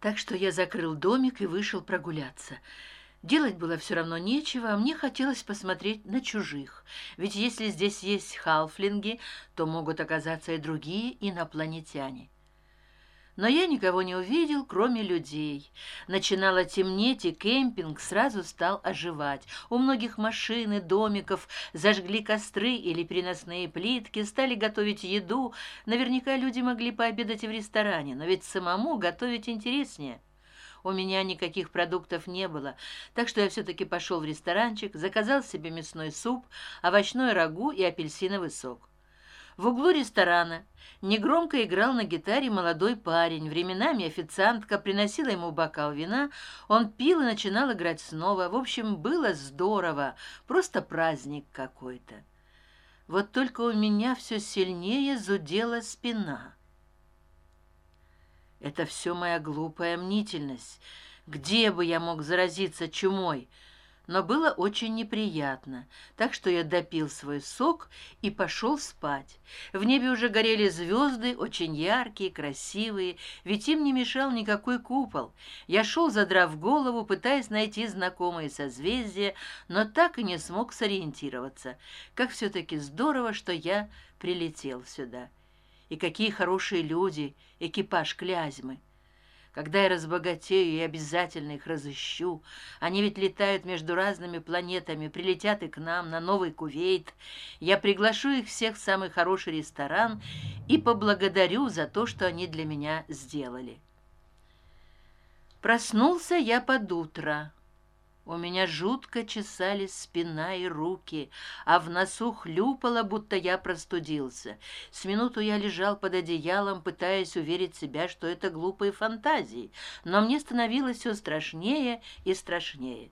так что я закрыл домик и вышел прогуляться. Делать было все равно нечего а мне хотелось посмотреть на чужих. Ведь если здесь есть халфлинги то могут оказаться и другие инопланетяне но я никого не увидел кроме людей. Начинало темнеть и кемпинг сразу стал оживать. У многих машин и домиков зажгли костры или переносные плитки стали готовить еду. Наверняка люди могли пообедать и в ресторане но ведь самому готовить интереснее. У меня никаких продуктов не было так что я все таки пошел в ресторанчик заказал себе мясной суп овощной рагу и апельсиновый сок в углу ресторана. Негромко играл на гитаре молодой парень. Временами официантка приносила ему бокал вина. Он пил и начинал играть снова. В общем было здорово. Просто праздник какой то вот только у меня все сильнее зудела спина. Это все моя глупая мнительность. Где бы я мог заразиться чумой но было очень неприятно так что я допил свой сок и пошел спать. В небе уже горели звезды очень яркие красивые ведь им не мешал никакой купол. Я шел задрав голову пытаясь найти знакомые созвездия но так и не смог сориентироваться как все таки здорово что я прилетел сюда. И какие хорошие люди экипаж клязьмы когда я разбогатею и обязательно их разыщу. Они ведь летают между разными планетами прилетят и к нам на новый кувейт. Я приглашу их всех в самый хороший ресторан и поблагодарю за то что они для меня сделали. Проснулся я под утро у меня жутко чесались спина и руки а в носу хлюпало будто я простудился. С минуту я лежал под одеялом пытаясь уверить себя что это глупые фантазии но мне становилось все страшнее и страшнее.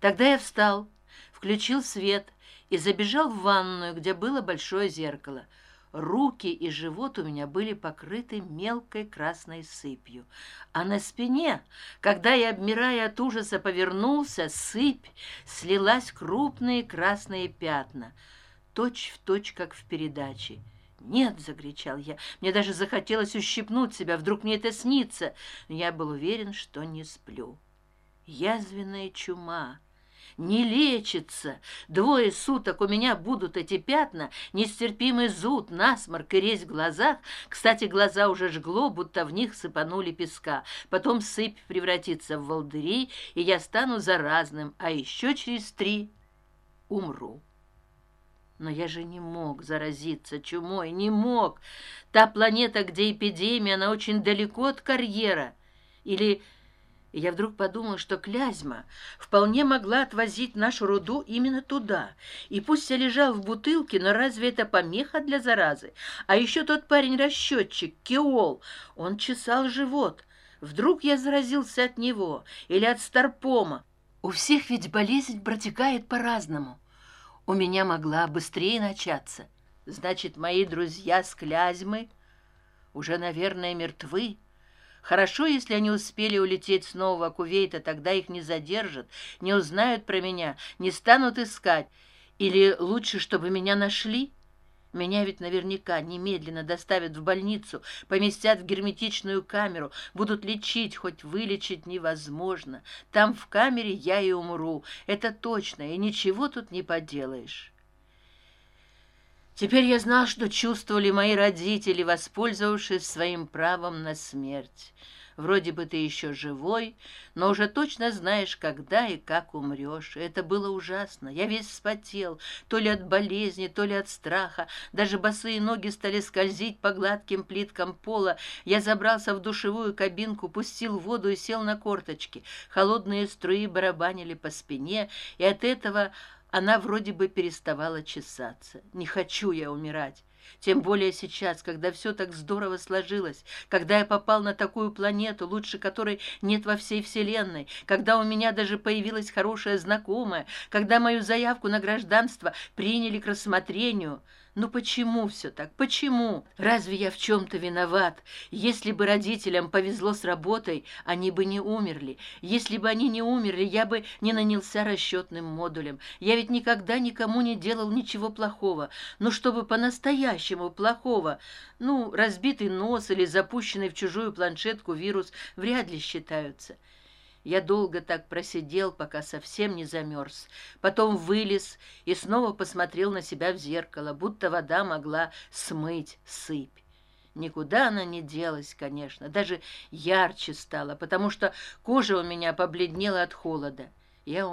Тогда я встал включил свет и забежал в ванную где было большое зеркало руки и живот у меня были покрыты мелкой красной сыпью. А на спине когда я обмирая от ужаса повернулся сыпь слилась крупные красные пятна. Точь в точь как в передаче. Нет закричал я. Мне даже захотелось ущипнуть себя. Вдруг мне это снится? Я был уверен что не сплю. Язвенная чума не лечится. Двое суток у меня будут эти пятна нестерпимый зуд насморк и резь в глазах. Кстати глаза уже жгло будто в них сыпанули песка. Потом сыпь превратится в волдыри и я стану заразным а еще через три умру. Но я же не мог заразиться чумой не мог. Та планета где эпидемия она очень далеко от карьера. Или и я вдруг подумал что клязьма вполне могла отвозить нашу руду именно туда. И пусть я лежал в бутылке но разве это помеха для заразы? А еще тот парень расчетчик кеол он чесал живот. Вдруг я заразился от него или от старпома? У всех ведь болезнь протекает по разному у меня могла быстрее начаться. Значит мои друзья с клязьмы уже наверное мертвы хорошо если они успели улететь с нового кувейта тогда их не задержат не узнают про меня не станут искать. Или лучше чтобы меня нашли? Меня ведь наверняка немедленно доставят в больницу поместят в герметичную камеру будут лечить хоть вылечить невозможно. Там в камере я и умру это точно и ничего тут не поделаешь теперь я знал что чувствовали мои родители воспользовавшись своим правом на смерть. Вроде бы ты еще живой но уже точно знаешь когда и как умрешь это было ужасно. Я весь вспотел то ли от болезни то ли от страха. Даже босые ноги стали скользить по гладким плиткам пола. Я забрался в душевую кабинку пустил воду и сел на корточки. Холодные струи барабанили по спине и от этого она вроде бы переставала чесаться. Не хочу я умирать. Тем более сейчас когда все так здорово сложилось когда я попал на такую планету лучше которой нет во всей вселенной когда у меня даже появилась хорошая знакомая когда мою заявку на гражданство приняли к рассмотрению ну почему все так? Почему? Разве я в чем то виноват? Если бы родителям повезло с работой они бы не умерли. Если бы они не умерли я бы не нанялся расчетным модулем. Я ведь никогда никому не делал ничего плохого. Но чтобы по настоящему плохого. Ну разбитый нос или запущенный в чужую планшетку вирус вряд ли считаются я долго так просидел пока совсем не замерз. Потом вылез и снова посмотрел на себя в зеркало будто вода могла смыть сыпь. Никуда она не делась конечно даже ярче стала потому что кожа у меня побледнела от холода. Я